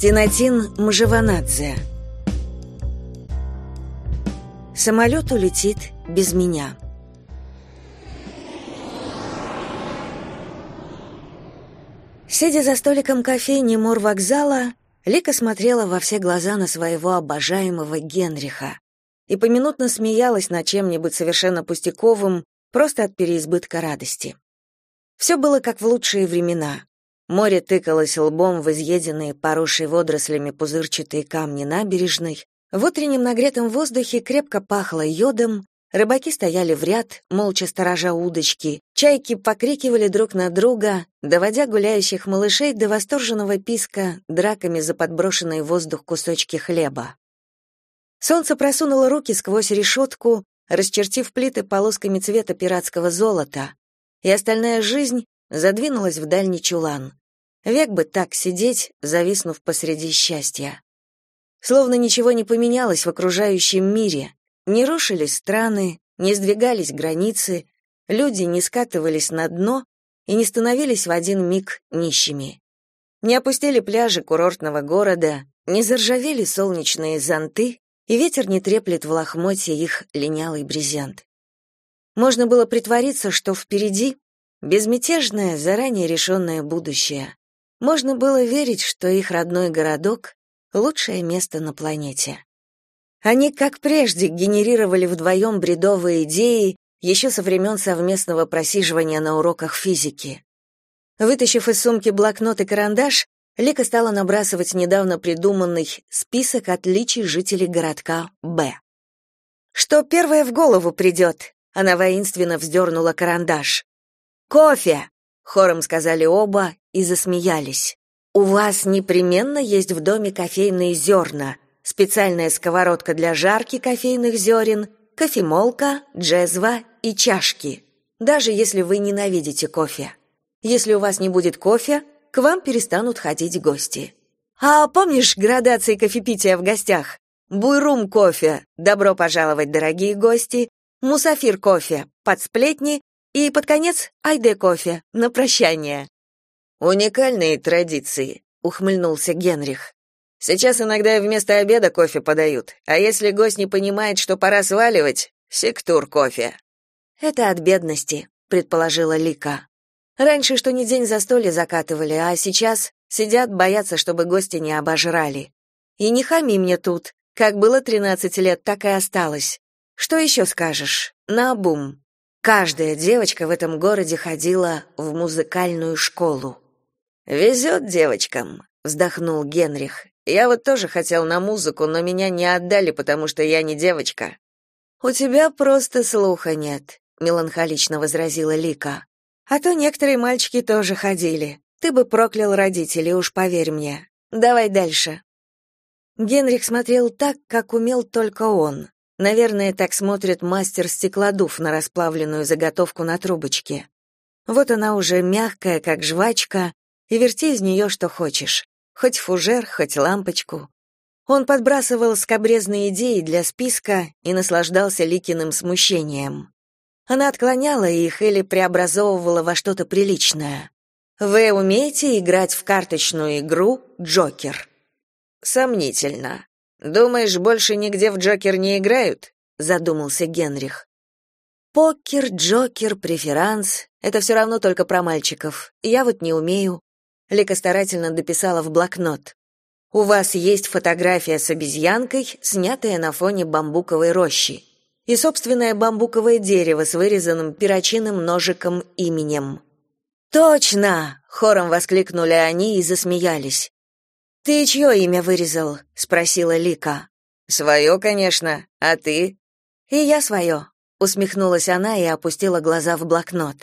Тинатин Мжеванадзе Самолет улетит без меня. Сидя за столиком кофейни морвокзала, Лика смотрела во все глаза на своего обожаемого Генриха и поминутно смеялась над чем-нибудь совершенно пустяковым, просто от переизбытка радости. Все было как в лучшие времена. Море тыкалось лбом в изъеденные, поросшие водорослями пузырчатые камни набережной, в утреннем нагретом воздухе крепко пахло йодом, рыбаки стояли в ряд, молча сторожа удочки, чайки покрикивали друг на друга, доводя гуляющих малышей до восторженного писка драками за подброшенный в воздух кусочки хлеба. Солнце просунуло руки сквозь решетку, расчертив плиты полосками цвета пиратского золота, и остальная жизнь задвинулась в дальний чулан. Век бы так сидеть, зависнув посреди счастья. Словно ничего не поменялось в окружающем мире. Не рушились страны, не сдвигались границы, люди не скатывались на дно и не становились в один миг нищими. Не опустили пляжи курортного города, не заржавели солнечные зонты, и ветер не треплет в лохмотье их линялый брезент. Можно было притвориться, что впереди безмятежное, заранее решенное будущее. Можно было верить, что их родной городок — лучшее место на планете. Они, как прежде, генерировали вдвоем бредовые идеи еще со времен совместного просиживания на уроках физики. Вытащив из сумки блокнот и карандаш, Лика стала набрасывать недавно придуманный список отличий жителей городка Б. «Что первое в голову придет?» Она воинственно вздернула карандаш. «Кофе!» — хором сказали оба и засмеялись. «У вас непременно есть в доме кофейные зерна, специальная сковородка для жарки кофейных зерен, кофемолка, джезва и чашки, даже если вы ненавидите кофе. Если у вас не будет кофе, к вам перестанут ходить гости. А помнишь градации кофепития в гостях? Буйрум кофе, добро пожаловать, дорогие гости, мусафир кофе, под сплетни и под конец айде кофе, на прощание. Уникальные традиции, ухмыльнулся Генрих. Сейчас иногда вместо обеда кофе подают, а если гость не понимает, что пора сваливать, сектур кофе. Это от бедности, предположила Лика. Раньше что ни день застолье закатывали, а сейчас сидят, боятся, чтобы гости не обожрали. И не хами мне тут. Как было 13 лет, так и осталось. Что еще скажешь? На бум. Каждая девочка в этом городе ходила в музыкальную школу. «Везет девочкам», — вздохнул Генрих. «Я вот тоже хотел на музыку, но меня не отдали, потому что я не девочка». «У тебя просто слуха нет», — меланхолично возразила Лика. А то некоторые мальчики тоже ходили. Ты бы проклял родителей, уж поверь мне. Давай дальше. Генрих смотрел так, как умел только он. Наверное, так смотрит мастер-стеклодув на расплавленную заготовку на трубочке. Вот она уже мягкая, как жвачка, и верти из нее что хочешь. Хоть фужер, хоть лампочку. Он подбрасывал скобрезные идеи для списка и наслаждался Ликиным смущением. Она отклоняла их или преобразовывала во что-то приличное. Вы умеете играть в карточную игру Джокер? Сомнительно. Думаешь, больше нигде в Джокер не играют? задумался Генрих. Покер, Джокер, преферанс это все равно только про мальчиков. Я вот не умею. Лика старательно дописала в блокнот. У вас есть фотография с обезьянкой, снятая на фоне бамбуковой рощи и собственное бамбуковое дерево с вырезанным перочинным ножиком именем. «Точно!» — хором воскликнули они и засмеялись. «Ты чье имя вырезал?» — спросила Лика. «Свое, конечно. А ты?» «И я свое», — усмехнулась она и опустила глаза в блокнот.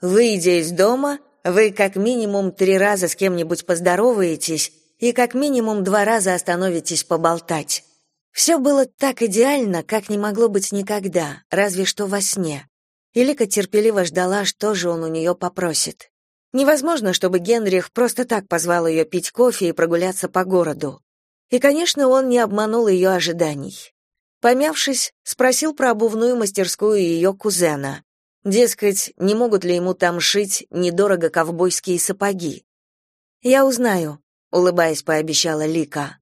«Выйдя из дома, вы как минимум три раза с кем-нибудь поздороваетесь и как минимум два раза остановитесь поболтать. Все было так идеально, как не могло быть никогда, разве что во сне. Лика терпеливо ждала, что же он у нее попросит. Невозможно, чтобы Генрих просто так позвал ее пить кофе и прогуляться по городу. И, конечно, он не обманул ее ожиданий. Помявшись, спросил про обувную мастерскую ее кузена. Дескать, не могут ли ему там шить недорого ковбойские сапоги. «Я узнаю», улыбаясь, пообещала Лика.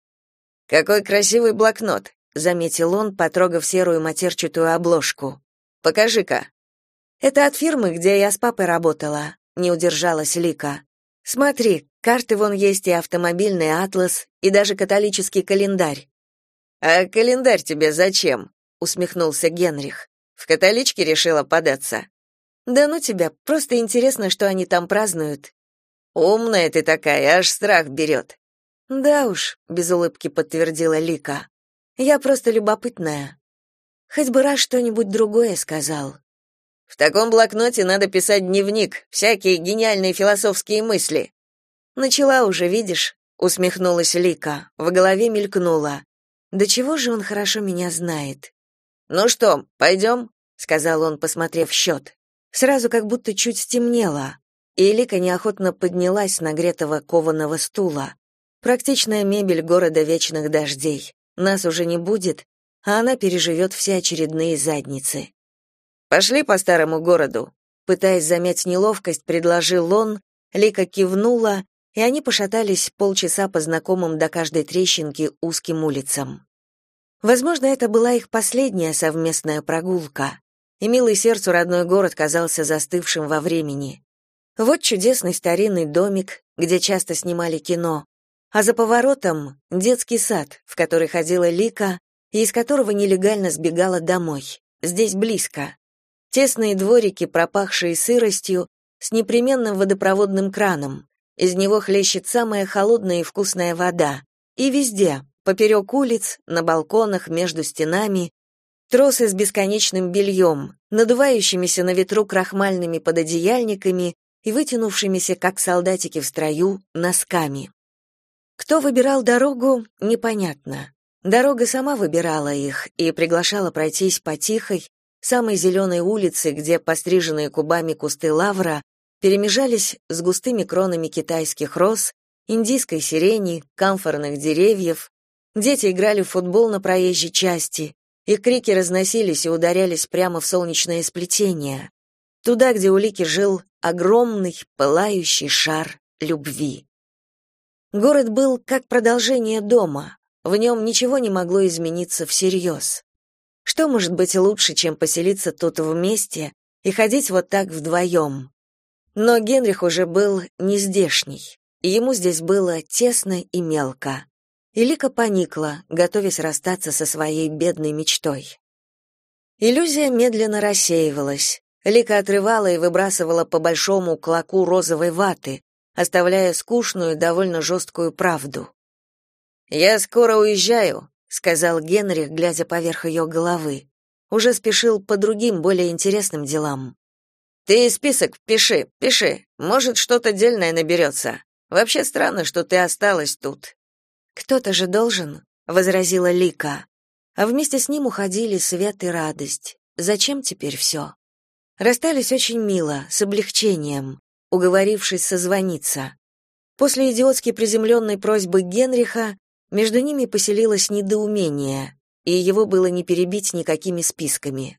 Какой красивый блокнот, заметил он, потрогав серую матерчатую обложку. Покажи-ка. Это от фирмы, где я с папой работала, не удержалась Лика. Смотри, карты вон есть и автомобильный атлас, и даже католический календарь. А календарь тебе зачем? усмехнулся Генрих. В католичке решила податься. Да ну тебя, просто интересно, что они там празднуют. Умная ты такая, аж страх берет». Да уж, без улыбки подтвердила Лика. Я просто любопытная. Хоть бы раз что-нибудь другое сказал. В таком блокноте надо писать дневник, всякие гениальные философские мысли. Начала уже, видишь, усмехнулась Лика. В голове мелькнула. Да чего же он хорошо меня знает? Ну что, пойдем?» — сказал он, посмотрев счет. Сразу как будто чуть стемнело, и Лика неохотно поднялась с нагретого кованого стула. Практичная мебель города вечных дождей. Нас уже не будет, а она переживет все очередные задницы. Пошли по старому городу, пытаясь замять неловкость, предложил он, Лика кивнула, и они пошатались полчаса по знакомым до каждой трещинки узким улицам. Возможно, это была их последняя совместная прогулка и милый сердцу родной город казался застывшим во времени. Вот чудесный старинный домик, где часто снимали кино, а за поворотом детский сад, в который ходила Лика и из которого нелегально сбегала домой. Здесь близко. Тесные дворики, пропахшие сыростью, с непременным водопроводным краном. Из него хлещет самая холодная и вкусная вода. И везде, поперек улиц, на балконах, между стенами, Тросы с бесконечным бельем, надувающимися на ветру крахмальными пододеяльниками и вытянувшимися, как солдатики в строю, носками. Кто выбирал дорогу, непонятно. Дорога сама выбирала их и приглашала пройтись по тихой, самой зеленой улице, где постриженные кубами кусты лавра перемежались с густыми кронами китайских роз, индийской сирени, камфорных деревьев. Дети играли в футбол на проезжей части, их крики разносились и ударялись прямо в солнечное сплетение, туда, где у Лики жил огромный, пылающий шар любви. Город был как продолжение дома, в нем ничего не могло измениться всерьез. Что может быть лучше, чем поселиться тут вместе и ходить вот так вдвоем? Но Генрих уже был не здешний, и ему здесь было тесно и мелко и Лика поникла, готовясь расстаться со своей бедной мечтой. Иллюзия медленно рассеивалась. Лика отрывала и выбрасывала по большому клоку розовой ваты, оставляя скучную, довольно жесткую правду. «Я скоро уезжаю», — сказал Генрих, глядя поверх ее головы. Уже спешил по другим, более интересным делам. «Ты список пиши, пиши. Может, что-то дельное наберется. Вообще странно, что ты осталась тут. Кто-то же должен, возразила Лика. А вместе с ним уходили свет и радость. Зачем теперь все? Расстались очень мило, с облегчением, уговорившись созвониться. После идиотски приземленной просьбы Генриха между ними поселилось недоумение, и его было не перебить никакими списками.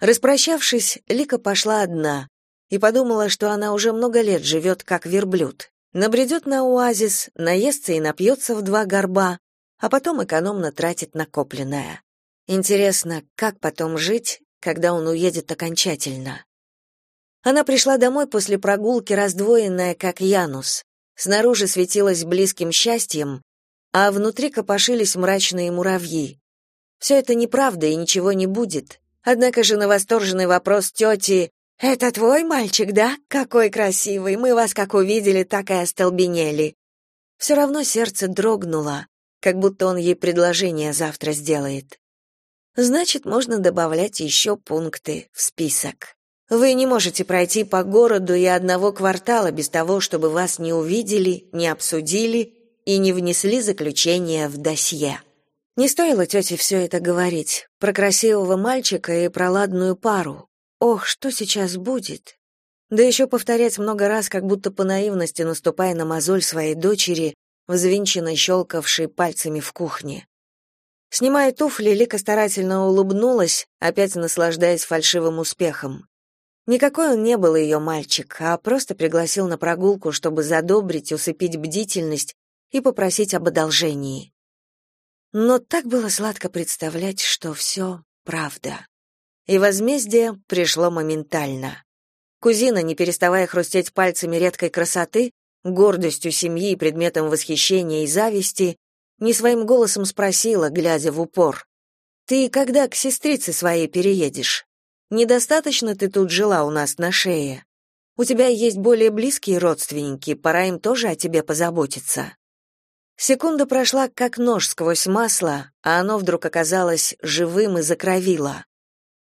Распрощавшись, Лика пошла одна и подумала, что она уже много лет живет как верблюд. Набредет на оазис, наестся и напьется в два горба, а потом экономно тратит накопленное. Интересно, как потом жить, когда он уедет окончательно? Она пришла домой после прогулки, раздвоенная, как Янус. Снаружи светилась близким счастьем, а внутри копошились мрачные муравьи. Все это неправда и ничего не будет. Однако же на восторженный вопрос тети «Это твой мальчик, да? Какой красивый! Мы вас как увидели, так и остолбенели!» Все равно сердце дрогнуло, как будто он ей предложение завтра сделает. Значит, можно добавлять еще пункты в список. Вы не можете пройти по городу и одного квартала без того, чтобы вас не увидели, не обсудили и не внесли заключение в досье. Не стоило тете все это говорить, про красивого мальчика и про ладную пару, Ох, что сейчас будет? Да еще повторять много раз, как будто по наивности наступая на мозоль своей дочери, взвинченно щелкавшей пальцами в кухне. Снимая туфли, Лика старательно улыбнулась, опять наслаждаясь фальшивым успехом. Никакой он не был ее мальчик, а просто пригласил на прогулку, чтобы задобрить, усыпить бдительность и попросить об одолжении. Но так было сладко представлять, что все правда. И возмездие пришло моментально. Кузина, не переставая хрустеть пальцами редкой красоты, гордостью семьи и предметом восхищения и зависти, не своим голосом спросила, глядя в упор: "Ты когда к сестрице своей переедешь? Недостаточно ты тут жила у нас на шее. У тебя есть более близкие родственники, пора им тоже о тебе позаботиться". Секунда прошла как нож сквозь масло, а оно вдруг оказалось живым и закровило.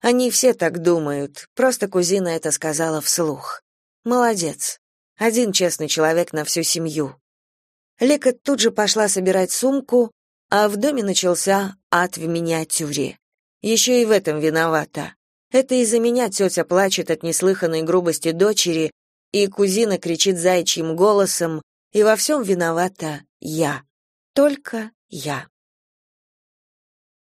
Они все так думают, просто кузина это сказала вслух. Молодец. Один честный человек на всю семью. Лика тут же пошла собирать сумку, а в доме начался ад в миниатюре. Еще и в этом виновата. Это из-за меня тетя плачет от неслыханной грубости дочери, и кузина кричит заячьим голосом, и во всем виновата я. Только я.